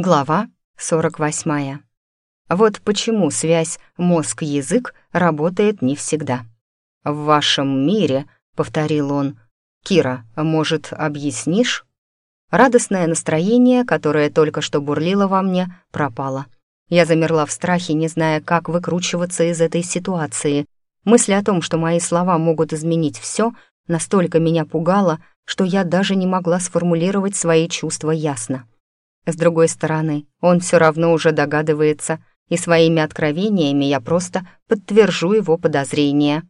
Глава 48. Вот почему связь мозг-язык работает не всегда. «В вашем мире», — повторил он, — «Кира, может, объяснишь?» Радостное настроение, которое только что бурлило во мне, пропало. Я замерла в страхе, не зная, как выкручиваться из этой ситуации. Мысль о том, что мои слова могут изменить все, настолько меня пугала, что я даже не могла сформулировать свои чувства ясно. С другой стороны, он все равно уже догадывается, и своими откровениями я просто подтвержу его подозрения.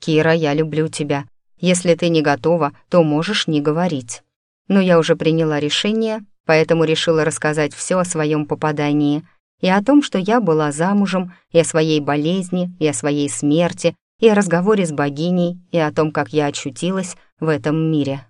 «Кира, я люблю тебя. Если ты не готова, то можешь не говорить». Но я уже приняла решение, поэтому решила рассказать все о своем попадании и о том, что я была замужем, и о своей болезни, и о своей смерти, и о разговоре с богиней, и о том, как я очутилась в этом мире.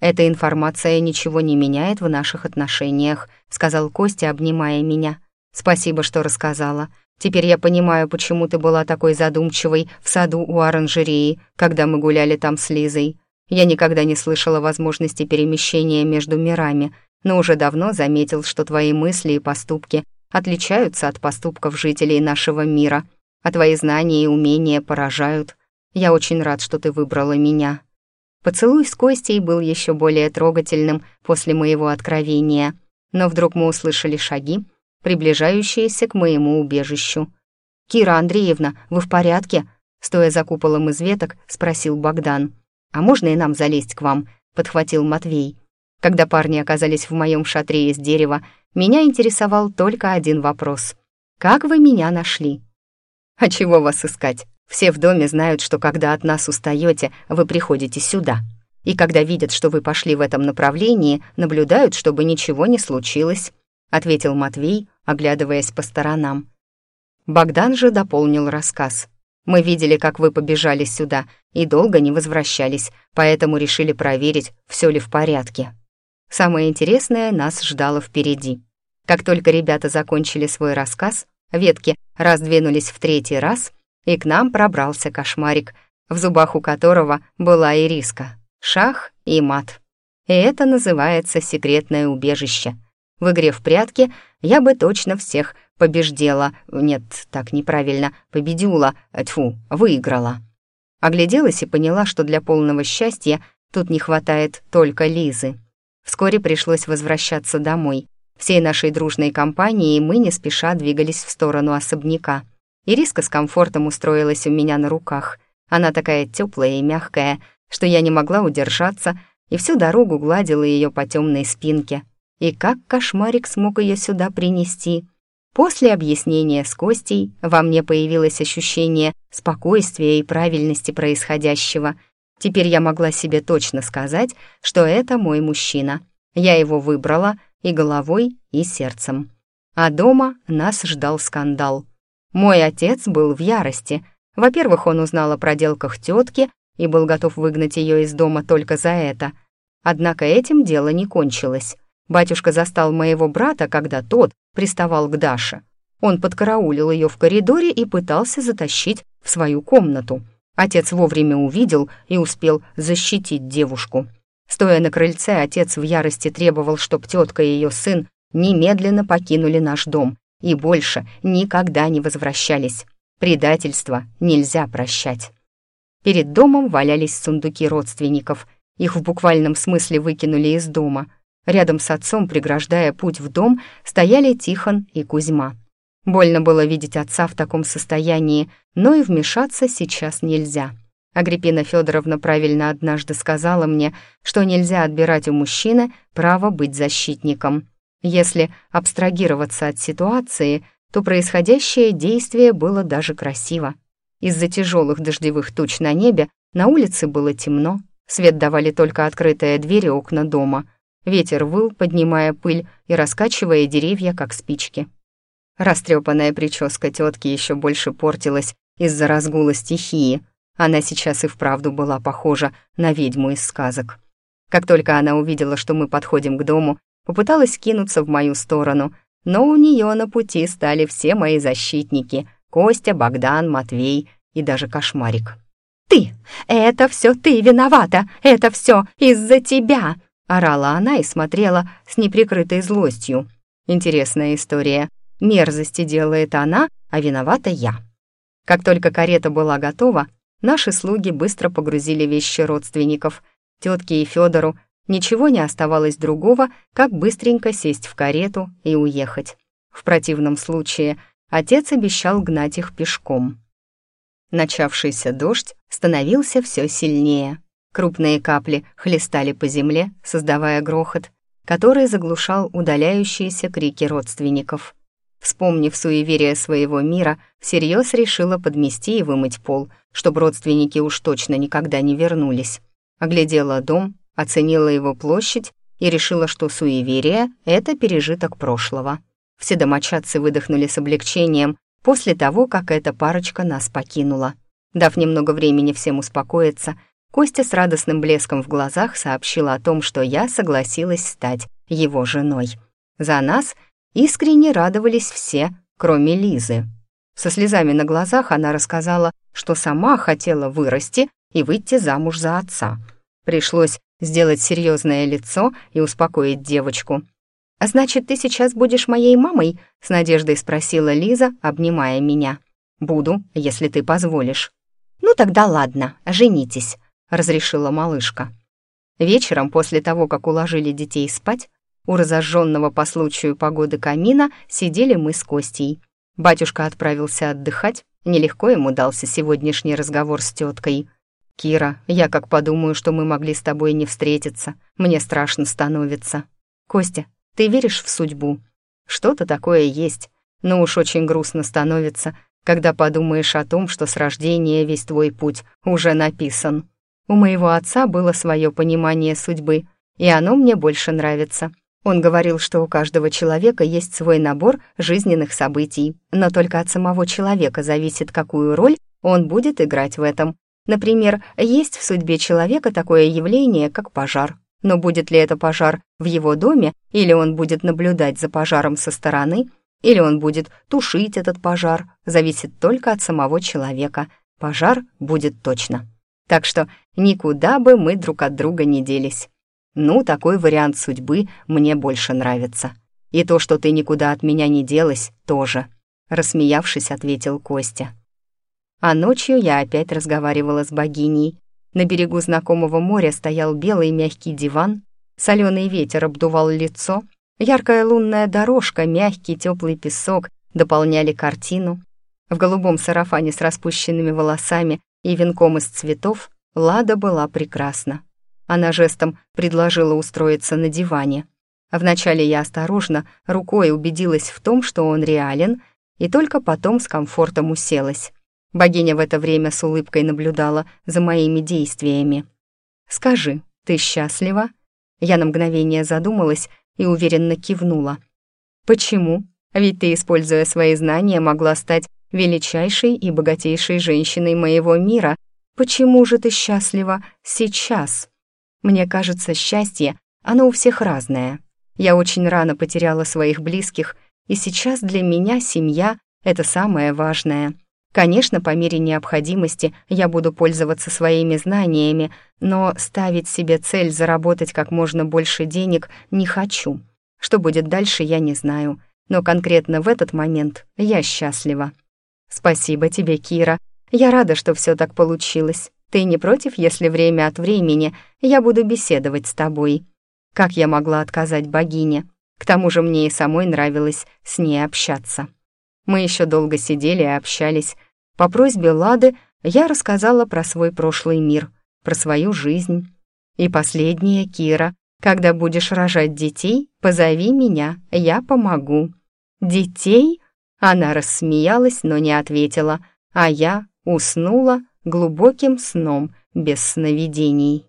«Эта информация ничего не меняет в наших отношениях», — сказал Костя, обнимая меня. «Спасибо, что рассказала. Теперь я понимаю, почему ты была такой задумчивой в саду у оранжереи, когда мы гуляли там с Лизой. Я никогда не слышала возможности перемещения между мирами, но уже давно заметил, что твои мысли и поступки отличаются от поступков жителей нашего мира, а твои знания и умения поражают. Я очень рад, что ты выбрала меня». Поцелуй с Костей был еще более трогательным после моего откровения, но вдруг мы услышали шаги, приближающиеся к моему убежищу. «Кира Андреевна, вы в порядке?» Стоя за куполом из веток, спросил Богдан. «А можно и нам залезть к вам?» — подхватил Матвей. Когда парни оказались в моем шатре из дерева, меня интересовал только один вопрос. «Как вы меня нашли?» «А чего вас искать? Все в доме знают, что когда от нас устаете, вы приходите сюда. И когда видят, что вы пошли в этом направлении, наблюдают, чтобы ничего не случилось», — ответил Матвей, оглядываясь по сторонам. Богдан же дополнил рассказ. «Мы видели, как вы побежали сюда, и долго не возвращались, поэтому решили проверить, все ли в порядке. Самое интересное нас ждало впереди. Как только ребята закончили свой рассказ, ветки раздвинулись в третий раз — и к нам пробрался кошмарик, в зубах у которого была ириска, шах и мат. И это называется секретное убежище. В игре в прятки я бы точно всех побеждела, нет, так неправильно, победюла, тьфу, выиграла. Огляделась и поняла, что для полного счастья тут не хватает только Лизы. Вскоре пришлось возвращаться домой. Всей нашей дружной компанией мы не спеша двигались в сторону особняка — Ириска с комфортом устроилась у меня на руках. Она такая теплая и мягкая, что я не могла удержаться и всю дорогу гладила ее по темной спинке. И как кошмарик смог ее сюда принести? После объяснения с Костей во мне появилось ощущение спокойствия и правильности происходящего. Теперь я могла себе точно сказать, что это мой мужчина. Я его выбрала и головой, и сердцем. А дома нас ждал скандал — мой отец был в ярости. Во-первых, он узнал о проделках тетки и был готов выгнать ее из дома только за это. Однако этим дело не кончилось. Батюшка застал моего брата, когда тот приставал к Даше. Он подкараулил ее в коридоре и пытался затащить в свою комнату. Отец вовремя увидел и успел защитить девушку. Стоя на крыльце, отец в ярости требовал, чтоб тетка и ее сын немедленно покинули наш дом, и больше никогда не возвращались. Предательство нельзя прощать. Перед домом валялись сундуки родственников. Их в буквальном смысле выкинули из дома. Рядом с отцом, преграждая путь в дом, стояли Тихон и Кузьма. Больно было видеть отца в таком состоянии, но и вмешаться сейчас нельзя. Агриппина Федоровна правильно однажды сказала мне, что нельзя отбирать у мужчины право быть защитником. Если абстрагироваться от ситуации, то происходящее действие было даже красиво. Из-за тяжелых дождевых туч на небе на улице было темно, свет давали только открытые двери окна дома. Ветер выл, поднимая пыль и раскачивая деревья, как спички. Растрепанная прическа тетки еще больше портилась из-за разгула стихии. Она сейчас и вправду была похожа на ведьму из сказок. Как только она увидела, что мы подходим к дому, попыталась кинуться в мою сторону, но у нее на пути стали все мои защитники — Костя, Богдан, Матвей и даже Кошмарик. «Ты! Это все ты виновата! Это все из-за тебя!» — орала она и смотрела с неприкрытой злостью. Интересная история. Мерзости делает она, а виновата я. Как только карета была готова, наши слуги быстро погрузили вещи родственников. Тетке и Федору ничего не оставалось другого, как быстренько сесть в карету и уехать. В противном случае отец обещал гнать их пешком. Начавшийся дождь становился все сильнее. Крупные капли хлестали по земле, создавая грохот, который заглушал удаляющиеся крики родственников. Вспомнив суеверие своего мира, всерьез решила подмести и вымыть пол, чтобы родственники уж точно никогда не вернулись. Оглядела дом, оценила его площадь и решила, что суеверие — это пережиток прошлого. Все домочадцы выдохнули с облегчением после того, как эта парочка нас покинула. Дав немного времени всем успокоиться, Костя с радостным блеском в глазах сообщила о том, что я согласилась стать его женой. За нас искренне радовались все, кроме Лизы. Со слезами на глазах она рассказала, что сама хотела вырасти и выйти замуж за отца. Пришлось сделать серьезное лицо и успокоить девочку. «А значит, ты сейчас будешь моей мамой?» — с надеждой спросила Лиза, обнимая меня. «Буду, если ты позволишь». «Ну тогда ладно, женитесь», — разрешила малышка. Вечером, после того, как уложили детей спать, у разожженного по случаю погоды камина сидели мы с Костей. Батюшка отправился отдыхать, нелегко ему дался сегодняшний разговор с теткой. «Кира, я как подумаю, что мы могли с тобой не встретиться, мне страшно становится. Костя, ты веришь в судьбу? Что-то такое есть, но уж очень грустно становится, когда подумаешь о том, что с рождения весь твой путь уже написан. У моего отца было свое понимание судьбы, и оно мне больше нравится. Он говорил, что у каждого человека есть свой набор жизненных событий, но только от самого человека зависит, какую роль он будет играть в этом. Например, есть в судьбе человека такое явление, как пожар. Но будет ли это пожар в его доме, или он будет наблюдать за пожаром со стороны, или он будет тушить этот пожар, зависит только от самого человека. Пожар будет точно. Так что никуда бы мы друг от друга не делись. Ну, такой вариант судьбы мне больше нравится. И то, что ты никуда от меня не делась, тоже. Рассмеявшись, ответил Костя. А ночью я опять разговаривала с богиней, на берегу знакомого моря стоял белый мягкий диван, соленый ветер обдувал лицо, яркая лунная дорожка, мягкий теплый песок дополняли картину. В голубом сарафане с распущенными волосами и венком из цветов Лада была прекрасна. Она жестом предложила устроиться на диване. Вначале я осторожно рукой убедилась в том, что он реален, и только потом с комфортом уселась. Богиня в это время с улыбкой наблюдала за моими действиями. «Скажи, ты счастлива?» Я на мгновение задумалась и уверенно кивнула. «Почему? Ведь ты, используя свои знания, могла стать величайшей и богатейшей женщиной моего мира. Почему же ты счастлива сейчас?» Мне кажется, счастье, оно у всех разное. Я очень рано потеряла своих близких, и сейчас для меня семья — это самое важное. Конечно, по мере необходимости я буду пользоваться своими знаниями, но ставить себе цель заработать как можно больше денег не хочу. Что будет дальше, я не знаю, но конкретно в этот момент я счастлива. Спасибо тебе, Кира. Я рада, что все так получилось. Ты не против, если время от времени я буду беседовать с тобой? Как я могла отказать богине? К тому же мне и самой нравилось с ней общаться. Мы еще долго сидели и общались. По просьбе Лады я рассказала про свой прошлый мир, про свою жизнь. И последнее, Кира, когда будешь рожать детей, позови меня, я помогу. Детей? Она рассмеялась, но не ответила, а я уснула глубоким сном без сновидений.